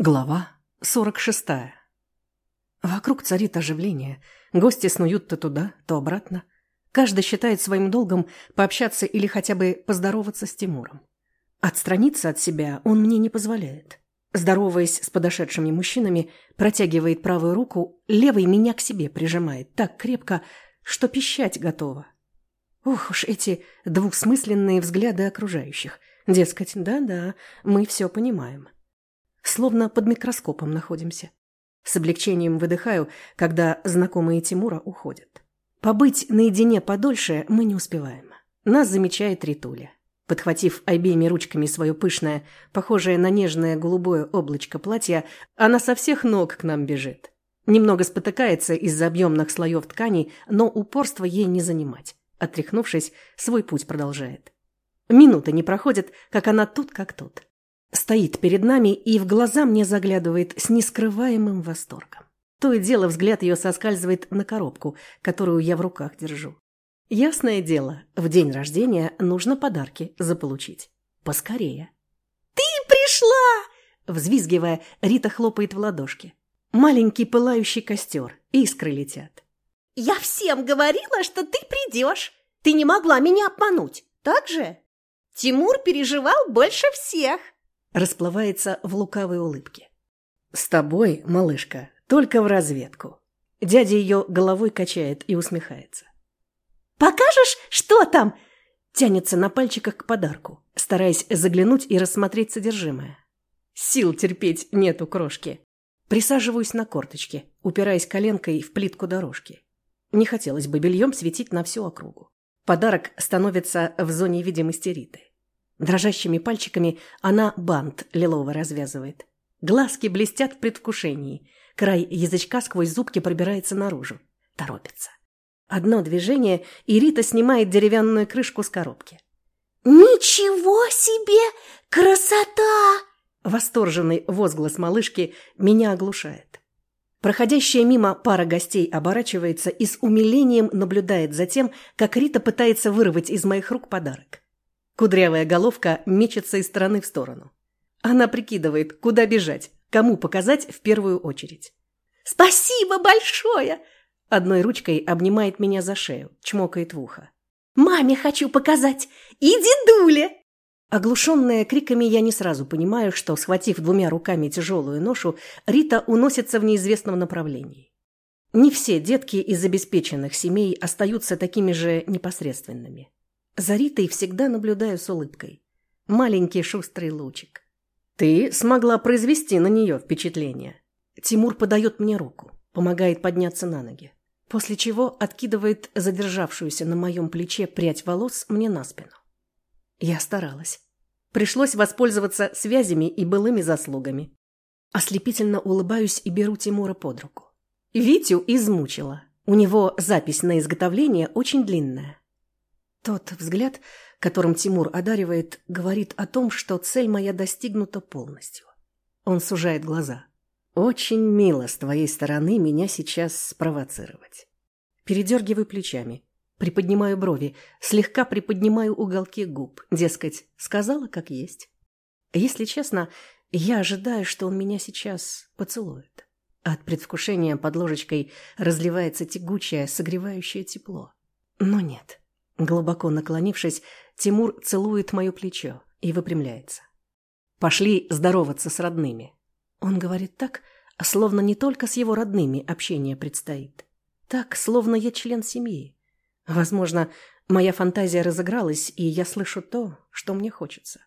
Глава 46. Вокруг царит оживление. Гости снуют то туда, то обратно. Каждый считает своим долгом пообщаться или хотя бы поздороваться с Тимуром. Отстраниться от себя он мне не позволяет. Здороваясь с подошедшими мужчинами, протягивает правую руку, левой меня к себе прижимает так крепко, что пищать готова. Ух уж эти двухсмысленные взгляды окружающих. Дескать, да-да, мы все понимаем. Словно под микроскопом находимся. С облегчением выдыхаю, когда знакомые Тимура уходят. Побыть наедине подольше мы не успеваем. Нас замечает Ритуля. Подхватив обеими ручками свое пышное, похожее на нежное голубое облачко платья, она со всех ног к нам бежит. Немного спотыкается из-за объемных слоев тканей, но упорство ей не занимать. Отряхнувшись, свой путь продолжает. Минута не проходит, как она тут как тут. Стоит перед нами и в глаза мне заглядывает с нескрываемым восторгом. То и дело взгляд ее соскальзывает на коробку, которую я в руках держу. Ясное дело, в день рождения нужно подарки заполучить. Поскорее. «Ты пришла!» Взвизгивая, Рита хлопает в ладошки. Маленький пылающий костер, искры летят. «Я всем говорила, что ты придешь. Ты не могла меня обмануть, так же? Тимур переживал больше всех!» Расплывается в лукавой улыбке. «С тобой, малышка, только в разведку». Дядя ее головой качает и усмехается. «Покажешь, что там?» Тянется на пальчиках к подарку, стараясь заглянуть и рассмотреть содержимое. Сил терпеть нету крошки. Присаживаюсь на корточке, упираясь коленкой в плитку дорожки. Не хотелось бы бельем светить на всю округу. Подарок становится в зоне видимости Риты. Дрожащими пальчиками она бант лиловый развязывает. Глазки блестят в предвкушении. Край язычка сквозь зубки пробирается наружу. Торопится. Одно движение, и Рита снимает деревянную крышку с коробки. «Ничего себе! Красота!» Восторженный возглас малышки меня оглушает. Проходящая мимо пара гостей оборачивается и с умилением наблюдает за тем, как Рита пытается вырвать из моих рук подарок. Кудрявая головка мечется из стороны в сторону. Она прикидывает, куда бежать, кому показать в первую очередь. «Спасибо большое!» Одной ручкой обнимает меня за шею, чмокает в ухо. «Маме хочу показать! И дедуле!» Оглушенная криками, я не сразу понимаю, что, схватив двумя руками тяжелую ношу, Рита уносится в неизвестном направлении. Не все детки из обеспеченных семей остаются такими же непосредственными. За Ритой всегда наблюдаю с улыбкой. Маленький шустрый лучик. Ты смогла произвести на нее впечатление. Тимур подает мне руку, помогает подняться на ноги. После чего откидывает задержавшуюся на моем плече прядь волос мне на спину. Я старалась. Пришлось воспользоваться связями и былыми заслугами. Ослепительно улыбаюсь и беру Тимура под руку. Витю измучила. У него запись на изготовление очень длинная. Тот взгляд, которым Тимур одаривает, говорит о том, что цель моя достигнута полностью. Он сужает глаза. «Очень мило с твоей стороны меня сейчас спровоцировать». Передергиваю плечами, приподнимаю брови, слегка приподнимаю уголки губ, дескать, сказала как есть. Если честно, я ожидаю, что он меня сейчас поцелует. От предвкушения под ложечкой разливается тягучее, согревающее тепло. Но нет. Глубоко наклонившись, Тимур целует мое плечо и выпрямляется. «Пошли здороваться с родными». Он говорит так, словно не только с его родными общение предстоит. Так, словно я член семьи. Возможно, моя фантазия разыгралась, и я слышу то, что мне хочется.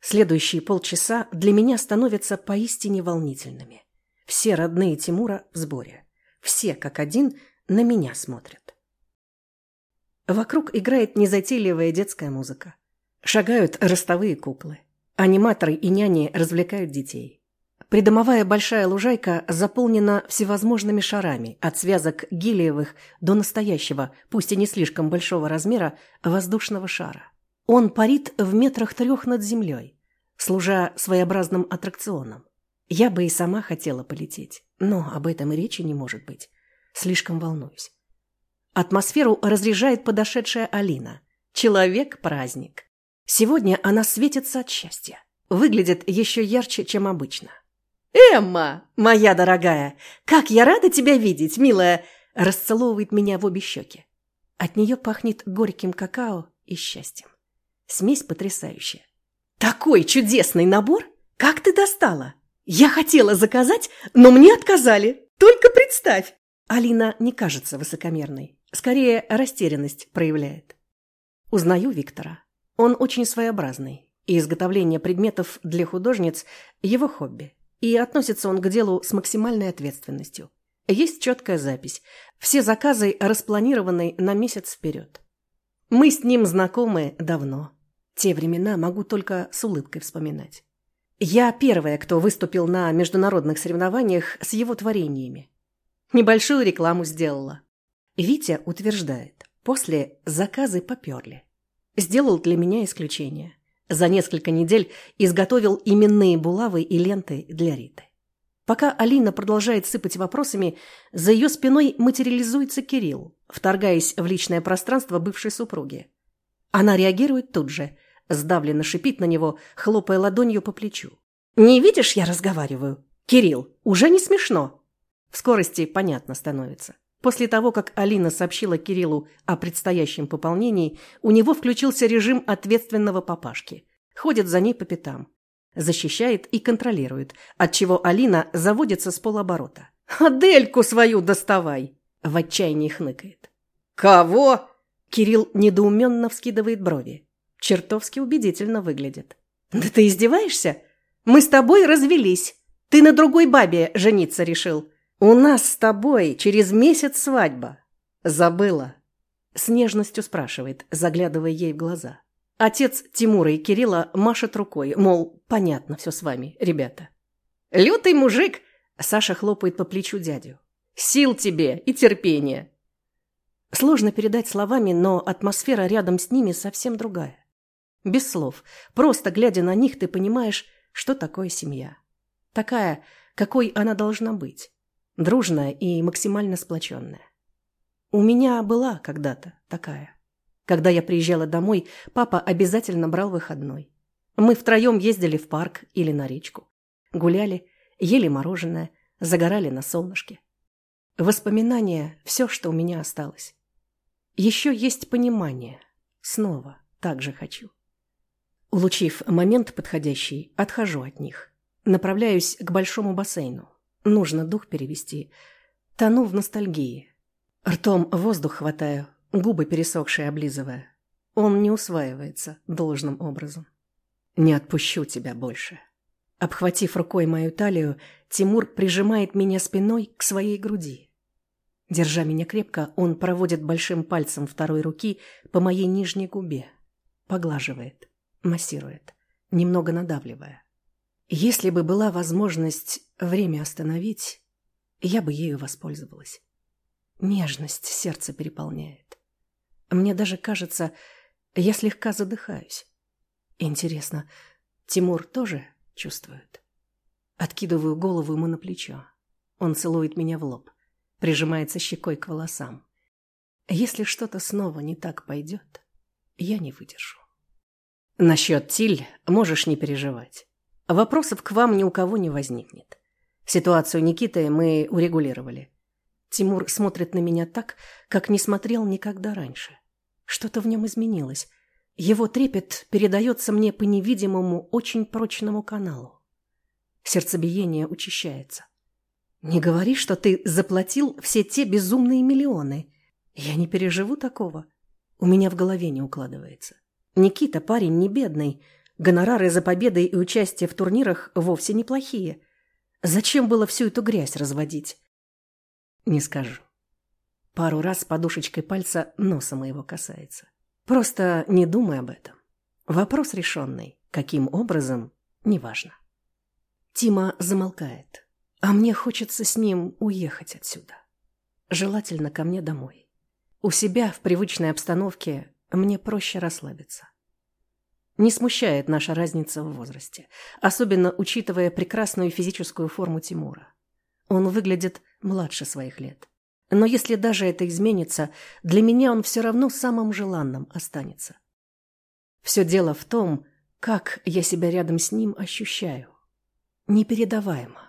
Следующие полчаса для меня становятся поистине волнительными. Все родные Тимура в сборе. Все, как один, на меня смотрят. Вокруг играет незатейливая детская музыка. Шагают ростовые куклы. Аниматоры и няни развлекают детей. Придомовая большая лужайка заполнена всевозможными шарами, от связок гелиевых до настоящего, пусть и не слишком большого размера, воздушного шара. Он парит в метрах трех над землей, служа своеобразным аттракционом. Я бы и сама хотела полететь, но об этом и речи не может быть. Слишком волнуюсь. Атмосферу разряжает подошедшая Алина. Человек-праздник. Сегодня она светится от счастья. Выглядит еще ярче, чем обычно. «Эмма, моя дорогая, как я рада тебя видеть, милая!» Расцеловывает меня в обе щеки. От нее пахнет горьким какао и счастьем. Смесь потрясающая. «Такой чудесный набор! Как ты достала? Я хотела заказать, но мне отказали. Только представь!» Алина не кажется высокомерной. Скорее, растерянность проявляет. Узнаю Виктора. Он очень своеобразный, и изготовление предметов для художниц – его хобби. И относится он к делу с максимальной ответственностью. Есть четкая запись. Все заказы распланированы на месяц вперед. Мы с ним знакомы давно. Те времена могу только с улыбкой вспоминать. Я первая, кто выступил на международных соревнованиях с его творениями. Небольшую рекламу сделала. Витя утверждает, после заказы поперли. Сделал для меня исключение. За несколько недель изготовил именные булавы и ленты для Риты. Пока Алина продолжает сыпать вопросами, за ее спиной материализуется Кирилл, вторгаясь в личное пространство бывшей супруги. Она реагирует тут же, сдавленно шипит на него, хлопая ладонью по плечу. «Не видишь, я разговариваю? Кирилл, уже не смешно!» В скорости понятно становится. После того, как Алина сообщила Кириллу о предстоящем пополнении, у него включился режим ответственного папашки. Ходит за ней по пятам. Защищает и контролирует, отчего Алина заводится с полоборота. «Адельку свою доставай!» В отчаянии хныкает. «Кого?» Кирилл недоуменно вскидывает брови. Чертовски убедительно выглядит. «Да ты издеваешься? Мы с тобой развелись. Ты на другой бабе жениться решил. «У нас с тобой через месяц свадьба». «Забыла?» С нежностью спрашивает, заглядывая ей в глаза. Отец Тимура и Кирилла машет рукой, мол, понятно все с вами, ребята. «Лютый мужик!» Саша хлопает по плечу дядю. «Сил тебе и терпения!» Сложно передать словами, но атмосфера рядом с ними совсем другая. Без слов, просто глядя на них, ты понимаешь, что такое семья. Такая, какой она должна быть дружная и максимально сплоченная. У меня была когда-то такая. Когда я приезжала домой, папа обязательно брал выходной. Мы втроем ездили в парк или на речку. Гуляли, ели мороженое, загорали на солнышке. Воспоминания – все, что у меня осталось. Еще есть понимание. Снова так же хочу. Улучив момент подходящий, отхожу от них. Направляюсь к большому бассейну. Нужно дух перевести. Тону в ностальгии. Ртом воздух хватаю, губы пересохшие облизывая. Он не усваивается должным образом. Не отпущу тебя больше. Обхватив рукой мою талию, Тимур прижимает меня спиной к своей груди. Держа меня крепко, он проводит большим пальцем второй руки по моей нижней губе. Поглаживает, массирует, немного надавливая. Если бы была возможность время остановить, я бы ею воспользовалась. Нежность сердце переполняет. Мне даже кажется, я слегка задыхаюсь. Интересно, Тимур тоже чувствует? Откидываю голову ему на плечо. Он целует меня в лоб, прижимается щекой к волосам. Если что-то снова не так пойдет, я не выдержу. Насчет Тиль можешь не переживать. Вопросов к вам ни у кого не возникнет. Ситуацию Никиты мы урегулировали. Тимур смотрит на меня так, как не смотрел никогда раньше. Что-то в нем изменилось. Его трепет передается мне по невидимому, очень прочному каналу. Сердцебиение учащается. Не говори, что ты заплатил все те безумные миллионы. Я не переживу такого. У меня в голове не укладывается. Никита парень не бедный, Гонорары за победы и участие в турнирах вовсе неплохие. Зачем было всю эту грязь разводить? Не скажу. Пару раз подушечкой пальца носа моего касается. Просто не думай об этом. Вопрос решенный. Каким образом? Неважно. Тима замолкает. А мне хочется с ним уехать отсюда. Желательно ко мне домой. У себя в привычной обстановке мне проще расслабиться. Не смущает наша разница в возрасте, особенно учитывая прекрасную физическую форму Тимура. Он выглядит младше своих лет. Но если даже это изменится, для меня он все равно самым желанным останется. Все дело в том, как я себя рядом с ним ощущаю. Непередаваемо.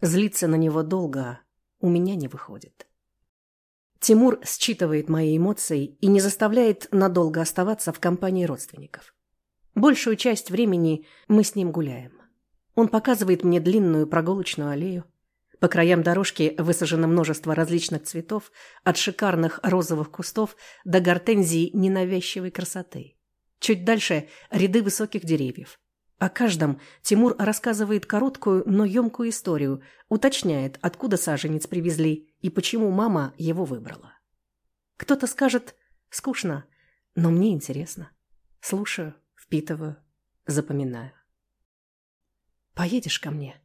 Злиться на него долго у меня не выходит. Тимур считывает мои эмоции и не заставляет надолго оставаться в компании родственников. Большую часть времени мы с ним гуляем. Он показывает мне длинную прогулочную аллею. По краям дорожки высажено множество различных цветов, от шикарных розовых кустов до гортензии ненавязчивой красоты. Чуть дальше ряды высоких деревьев. О каждом Тимур рассказывает короткую, но емкую историю, уточняет, откуда саженец привезли и почему мама его выбрала. Кто-то скажет «скучно», но мне интересно. Слушаю, впитываю, запоминаю. «Поедешь ко мне?»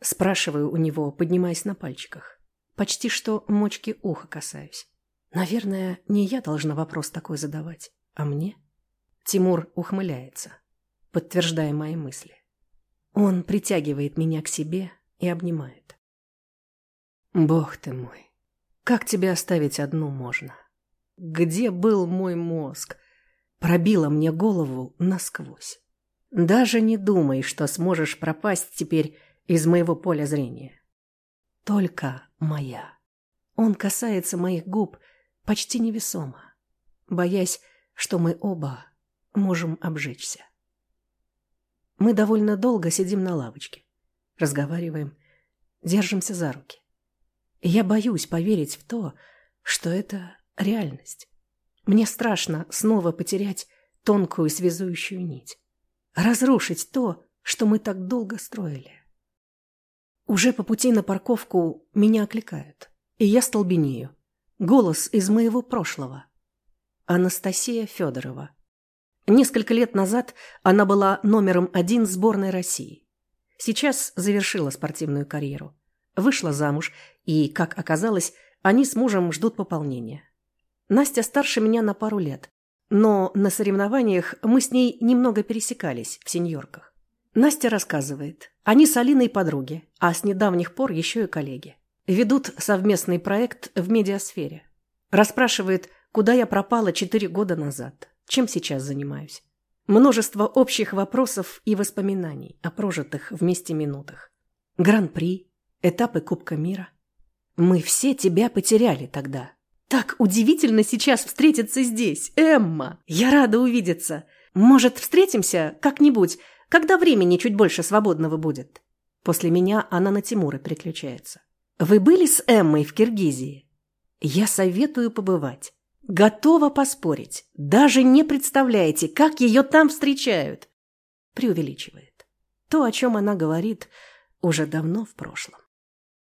Спрашиваю у него, поднимаясь на пальчиках. Почти что мочки уха касаюсь. Наверное, не я должна вопрос такой задавать, а мне? Тимур ухмыляется, подтверждая мои мысли. Он притягивает меня к себе и обнимает. Бог ты мой, как тебя оставить одну можно? Где был мой мозг? Пробило мне голову насквозь. Даже не думай, что сможешь пропасть теперь из моего поля зрения. Только моя. Он касается моих губ почти невесомо, боясь, что мы оба можем обжечься. Мы довольно долго сидим на лавочке, разговариваем, держимся за руки. я боюсь поверить в то, что это реальность. Мне страшно снова потерять тонкую связующую нить разрушить то, что мы так долго строили. Уже по пути на парковку меня окликают, и я столбенею. Голос из моего прошлого. Анастасия Федорова. Несколько лет назад она была номером один сборной России. Сейчас завершила спортивную карьеру. Вышла замуж, и, как оказалось, они с мужем ждут пополнения. Настя старше меня на пару лет, но на соревнованиях мы с ней немного пересекались в сеньорках. Настя рассказывает, они с Алиной подруги, а с недавних пор еще и коллеги. Ведут совместный проект в медиасфере. Расспрашивает, куда я пропала четыре года назад, чем сейчас занимаюсь. Множество общих вопросов и воспоминаний о прожитых вместе минутах. Гран-при, этапы Кубка мира. Мы все тебя потеряли тогда, так удивительно сейчас встретиться здесь, Эмма. Я рада увидеться. Может, встретимся как-нибудь, когда времени чуть больше свободного будет? После меня она на Тимура переключается. Вы были с Эммой в Киргизии? Я советую побывать. Готова поспорить. Даже не представляете, как ее там встречают. Преувеличивает. То, о чем она говорит, уже давно в прошлом.